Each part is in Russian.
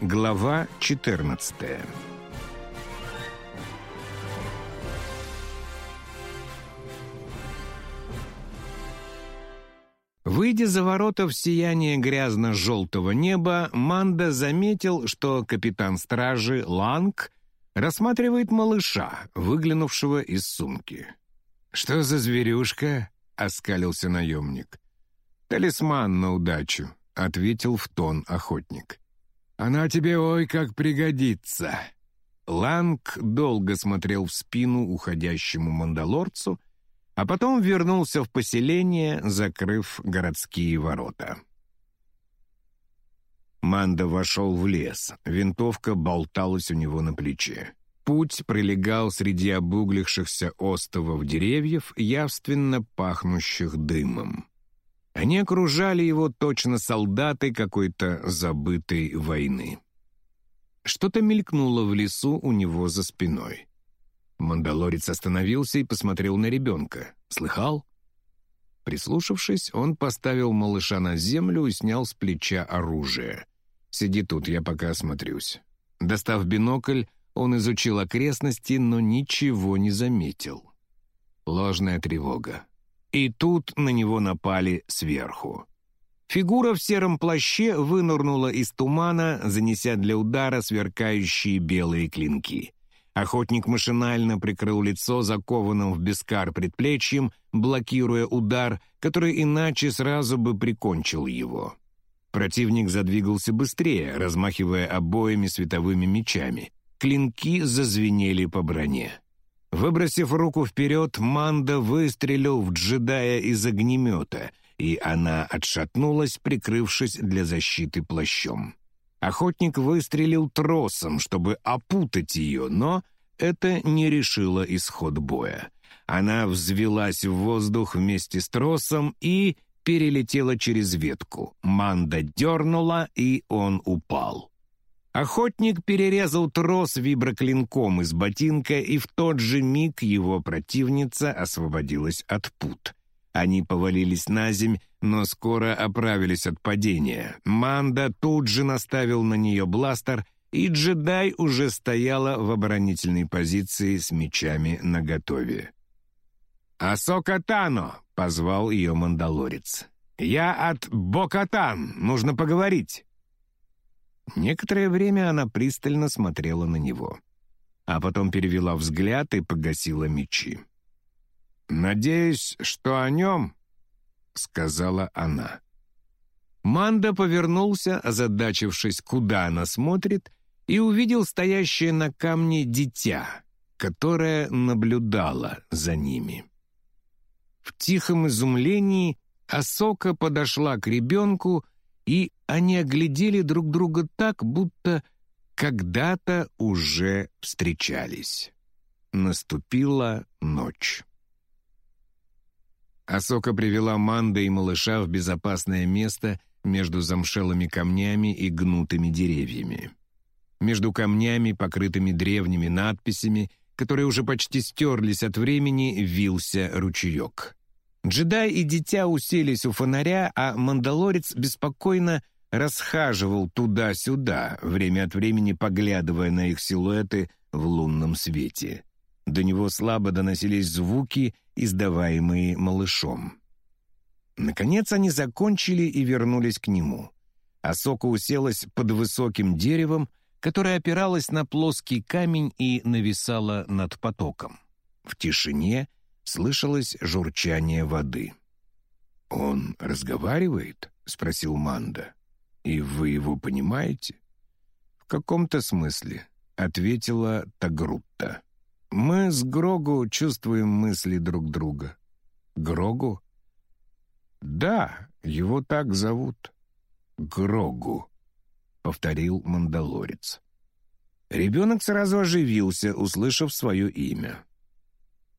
Глава 14 Выйдя за ворота в сияние грязно-желтого неба, Манда заметил, что капитан стражи Ланг рассматривает малыша, выглянувшего из сумки. «Что за зверюшка?» — оскалился наемник. «Талисман на удачу», — ответил в тон охотник. «Она тебе ой как пригодится». Ланг долго смотрел в спину уходящему мандалорцу, а потом вернулся в поселение, закрыв городские ворота. Манда вошел в лес, винтовка болталась у него на плече. Путь пролегал среди обуглившихся остовов деревьев, явственно пахнущих дымом. Они окружали его точно солдаты какой-то забытой войны. Что-то мелькнуло в лесу у него за спиной. Мандалорец остановился и посмотрел на ребенка. «Слыхал?» Прислушавшись, он поставил малыша на землю и снял с плеча оружие. «Сиди тут, я пока осмотрюсь». Достав бинокль, он изучил окрестности, но ничего не заметил. Ложная тревога. И тут на него напали сверху. Фигура в сером плаще вынырнула из тумана, занеся для удара сверкающие белые клинки. Охотник машинально прикрыл лицо закованным в бескар предплечьем, блокируя удар, который иначе сразу бы прикончил его. Противник задвигался быстрее, размахивая обоими световыми мечами. Клинки зазвенели по броне. Выбросив руку вперед, Манда выстрелил в джедая из огнемета, и она отшатнулась, прикрывшись для защиты плащом. Охотник выстрелил тросом, чтобы опутать ее, но это не решило исход боя. Она взвелась в воздух вместе с тросом и перелетела через ветку. Манда дернула, и он упал. Охотник перерезал трос виброклинком из ботинка, и в тот же миг его противница освободилась от пут. Они повалились на земь, но скоро оправились от падения. Манда тут же наставил на нее бластер, и джедай уже стояла в оборонительной позиции с мечами наготове. «Асока Тано!» — позвал ее мандалорец. «Я от Бокатан! Нужно поговорить!» Некоторое время она пристально смотрела на него, а потом перевела взгляд и погасила мечи. «Надеюсь, что о нем?» — сказала она. Манда повернулся, озадачившись, куда она смотрит, и увидел стоящее на камне дитя, которое наблюдало за ними. В тихом изумлении Асока подошла к ребенку, и они оглядели друг друга так, будто когда-то уже встречались. Наступила ночь. Асока привела Манда и малыша в безопасное место между замшелыми камнями и гнутыми деревьями. Между камнями, покрытыми древними надписями, которые уже почти стерлись от времени, вился ручеек. Джедай и дитя уселись у фонаря, а мандалорец беспокойно расхаживал туда-сюда, время от времени поглядывая на их силуэты в лунном свете. До него слабо доносились звуки, издаваемые малышом. Наконец они закончили и вернулись к нему. Асока уселась под высоким деревом, которое опиралось на плоский камень и нависало над потоком. В тишине слышалось журчание воды. «Он разговаривает?» — спросил Манда. «И вы его понимаете?» «В каком-то смысле», — ответила Тагрутта. Мы с Грогу чувствуем мысли друг друга. Грогу? Да, его так зовут. Грогу, повторил мандалорец. Ребенок сразу оживился, услышав свое имя.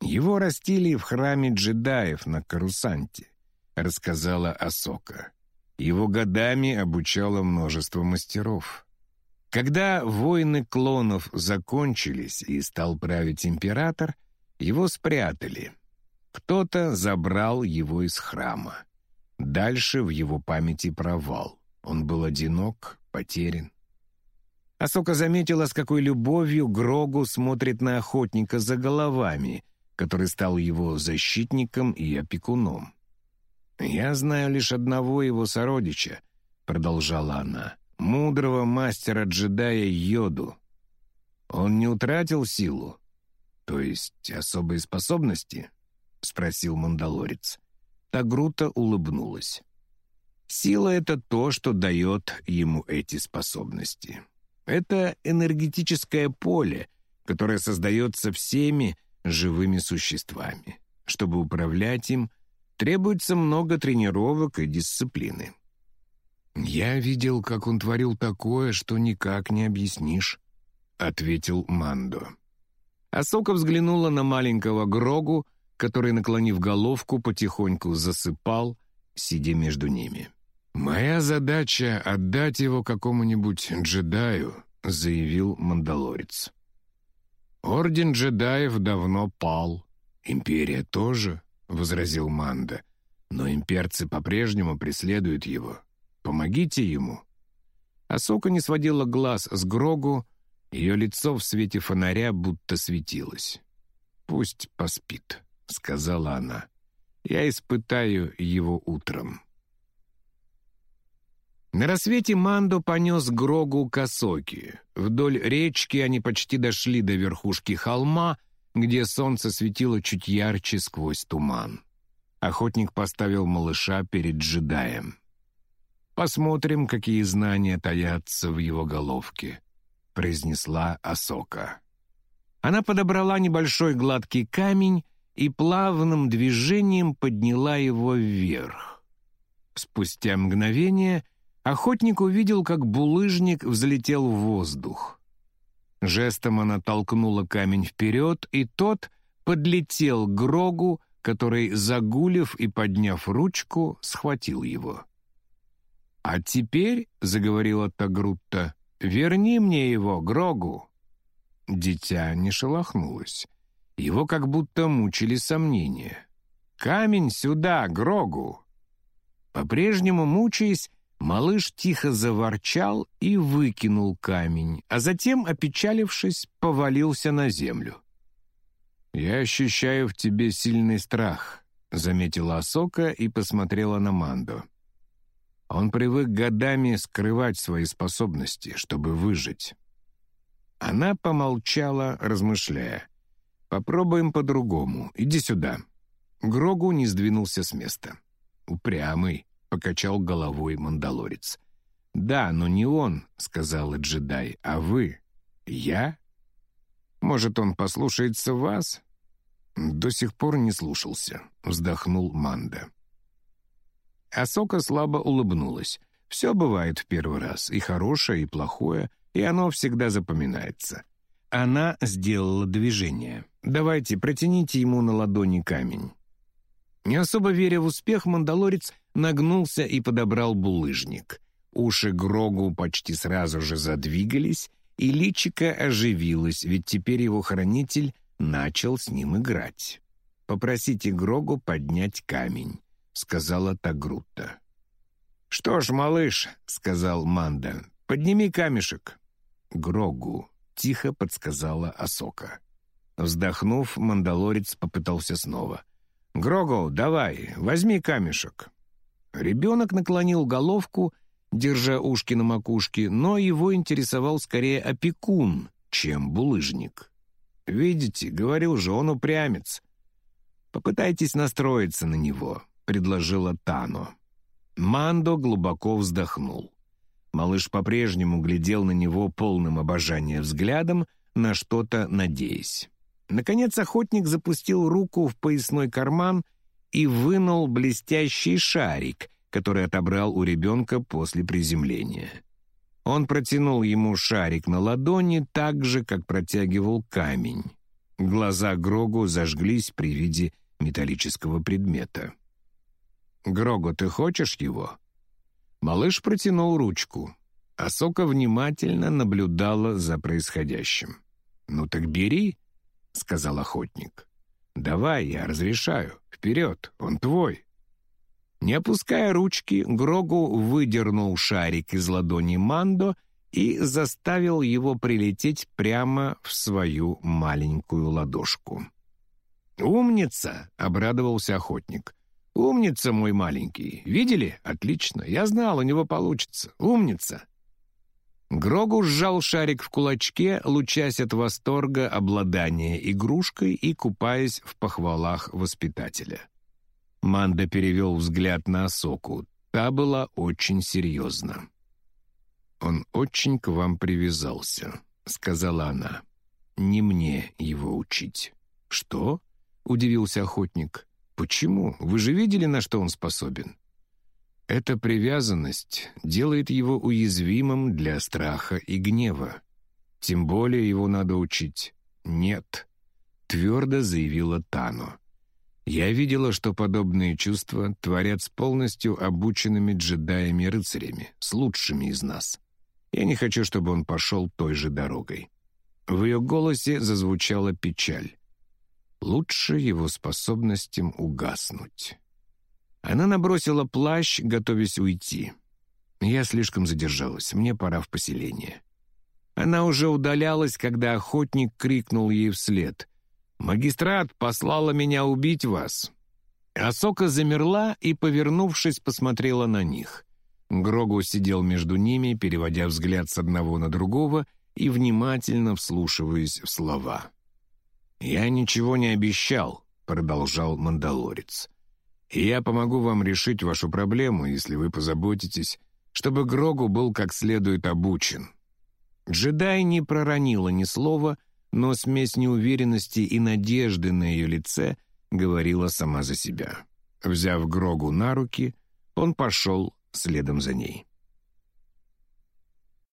Его растили в храме джедаев на Карусанте, рассказала Асока. Его годами обучало множество мастеров. Когда войны клонов закончились и стал править император, его спрятали. Кто-то забрал его из храма. Дальше в его памяти провал. Он был одинок, потерян. Асока заметила, с какой любовью Грогу смотрит на охотника за головами, который стал его защитником и опекуном. «Я знаю лишь одного его сородича», — продолжала она, — «мудрого мастера-джедая Йоду. Он не утратил силу, то есть особые способности?» — спросил мандалорец. Тагрута улыбнулась. «Сила — это то, что дает ему эти способности. Это энергетическое поле, которое создается всеми живыми существами. Чтобы управлять им, требуется много тренировок и дисциплины. «Я видел, как он творил такое, что никак не объяснишь», — ответил Мандо. Асока взглянула на маленького Грогу, который, наклонив головку, потихоньку засыпал, сидя между ними. «Моя задача — отдать его какому-нибудь джедаю», — заявил Мандалорец. «Орден джедаев давно пал. Империя тоже», — возразил Манда. «Но имперцы по-прежнему преследуют его. Помогите ему». Асока не сводила глаз с Грогу, ее лицо в свете фонаря будто светилось. «Пусть поспит», — сказала она. «Я испытаю его утром». На рассвете Мандо понес Грогу к Осоки. Вдоль речки они почти дошли до верхушки холма, где солнце светило чуть ярче сквозь туман. Охотник поставил малыша перед джедаем. «Посмотрим, какие знания таятся в его головке», — произнесла Осока. Она подобрала небольшой гладкий камень и плавным движением подняла его вверх. Спустя мгновение — Охотник увидел, как булыжник взлетел в воздух. Жестом она толкнула камень вперед, и тот подлетел к Грогу, который, загулив и подняв ручку, схватил его. «А теперь», — заговорила Тагрутта, — «верни мне его, Грогу». Дитя не шелохнулось. Его как будто мучили сомнения. «Камень сюда, Грогу!» По-прежнему мучаясь, Малыш тихо заворчал и выкинул камень, а затем, опечалившись, повалился на землю. «Я ощущаю в тебе сильный страх», — заметила Асока и посмотрела на Мандо. Он привык годами скрывать свои способности, чтобы выжить. Она помолчала, размышляя. «Попробуем по-другому. Иди сюда». Грогу не сдвинулся с места. Упрямый покачал головой мандалорец. «Да, но не он», — сказала джедай, — «а вы». «Я?» «Может, он послушается вас?» «До сих пор не слушался», — вздохнул Манда. Асока слабо улыбнулась. «Все бывает в первый раз, и хорошее, и плохое, и оно всегда запоминается». Она сделала движение. «Давайте, протяните ему на ладони камень». Не особо веря в успех, мандалорец нагнулся и подобрал булыжник. Уши Грогу почти сразу же задвигались, и личико оживилось, ведь теперь его хранитель начал с ним играть. «Попросите Грогу поднять камень», — сказала Тагрутта. «Что ж, малыш», — сказал Манда, — «подними камешек». «Грогу», — тихо подсказала Асока. Вздохнув, мандалорец попытался снова. «Грогу, давай, возьми камешек». Ребенок наклонил головку, держа ушки на макушке, но его интересовал скорее опекун, чем булыжник. «Видите, говорил же, он упрямец. Попытайтесь настроиться на него», — предложила Тано. Мандо глубоко вздохнул. Малыш по-прежнему глядел на него полным обожания взглядом, на что-то надеясь. Наконец охотник запустил руку в поясной карман и вынул блестящий шарик, который отобрал у ребенка после приземления. Он протянул ему шарик на ладони так же, как протягивал камень. Глаза Грогу зажглись при виде металлического предмета. «Грогу, ты хочешь его?» Малыш протянул ручку. Асока внимательно наблюдала за происходящим. «Ну так бери», — сказал охотник. «Давай, я разрешаю. Вперед, он твой». Не опуская ручки, Грогу выдернул шарик из ладони Мандо и заставил его прилететь прямо в свою маленькую ладошку. «Умница!» — обрадовался охотник. «Умница, мой маленький! Видели? Отлично! Я знал, у него получится! Умница!» Грогу сжал шарик в кулачке, лучась от восторга обладания игрушкой и купаясь в похвалах воспитателя. Манда перевел взгляд на Осоку. Та была очень серьезна. «Он очень к вам привязался», — сказала она. «Не мне его учить». «Что?» — удивился охотник. «Почему? Вы же видели, на что он способен?» Эта привязанность делает его уязвимым для страха и гнева. Тем более его надо учить. «Нет», — твердо заявила Тану. «Я видела, что подобные чувства творят с полностью обученными джедаями-рыцарями, с лучшими из нас. Я не хочу, чтобы он пошел той же дорогой». В ее голосе зазвучала печаль. Лучше его способностям угаснуть. Она набросила плащ, готовясь уйти. Я слишком задержалась, мне пора в поселение. Она уже удалялась, когда охотник крикнул ей вслед. «Магистрат послала меня убить вас!» Асока замерла и, повернувшись, посмотрела на них. Грогу сидел между ними, переводя взгляд с одного на другого и внимательно вслушиваясь в слова. «Я ничего не обещал», — продолжал Мандалорец и я помогу вам решить вашу проблему, если вы позаботитесь, чтобы Грогу был как следует обучен». Джедай не проронила ни слова, но смесь неуверенности и надежды на ее лице говорила сама за себя. Взяв Грогу на руки, он пошел следом за ней.